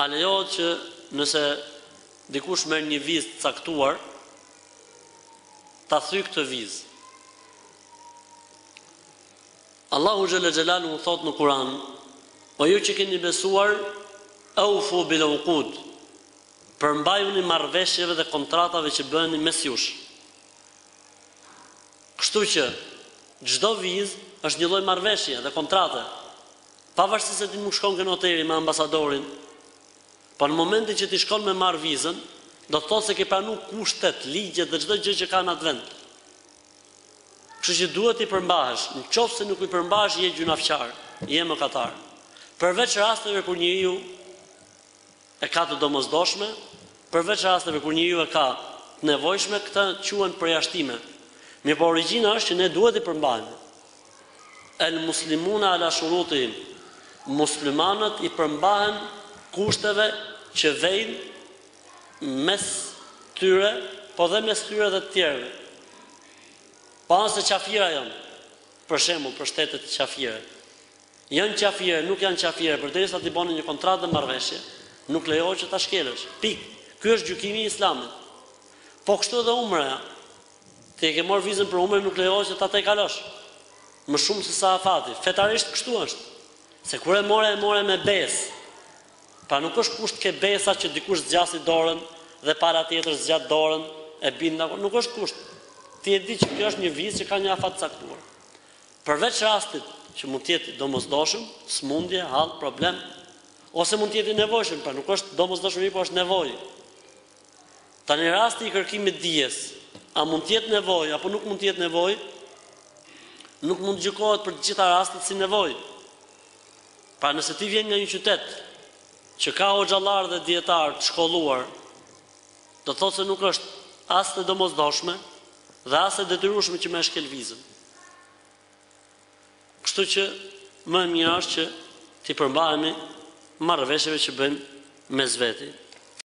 A lejohet që nëse dikush merr një vizë të caktuar, ta thyjë këtë vizë? Allahu xhel-le xhelaluhu thotë në Kur'an, O ju që keni besuar, awfu bil uqud. Përmbajuni marrëveshjeve dhe kontratave që bëheni mes jush. Kështu që çdo vizë është një lloj marrëveshje dhe kontrate. Pavarësisht se ti nuk shkon në hotel me ambasadorin, po në momentin që ti shkon me marrë vizën, do të thotë se ke pranu kushtet, ligjet dhe çdo gjë që ka në atë vend. Kështu që duhet t'i përmbahesh, në qoftë se nuk i përmbahesh je gjynahqar, je mëkatar. Përveç rasteve kur njeriu, E ka të domosdoshme, përveç rasteve kur njeriu e ka të nevojshme, këta quhen përjashtime. Mirëpo origjina është që ne duhet t'i përmbahemi. El muslimuna ala shurutihim. Muslimanët i përmbahen kushteve që vejnë mes tyre, po dhe mes tyre dhe të tjerëve. Pa nëse qafira janë, për shembull, për shtetet qafire. Janë qafire, nuk janë qafire, përderisa ti bane një kontratë dhe marrëveshje, nuk lejohet që ta shkelësh. Pikë. Ky është gjykimi i Islamit. Po kështu edhe umreja. Ti e ke marrë vizën për umre, nuk lejohet që ta tejkalosh. Më shumë se sa afati. Fetarisht kështu është. Se kur e more, e more me besë. Pra nuk është kusht ke besa që dikush zgjasi dorën dhe pala tjetër zgjat dorën e bind nuk është kusht. Ti e di që kjo është një vizë që ka një afat caktuar. Përveç rastit që mund të jetë i domosdoshëm, sëmundje, hall, problem, ose mund të jetë i nevojshëm, pra nuk është domosdoshmëri, por është nevojë. Tani rasti i kërkimit dijes, a mund të jetë nevojë apo nuk mund të jetë nevojë, nuk mund të gjykohet për të gjitha rastet si nevojë. Pra nëse ti vjen nga një qytet që ka hoxhallarë dhe dijetarë të shkolluar, do të thotë se nuk është as e domosdoshme, Dhe as e detyrueshme që me e shkel vizën. Kështu që më e mira është që t'i përmbahemi marrëveshjeve që bëjmë mes veti.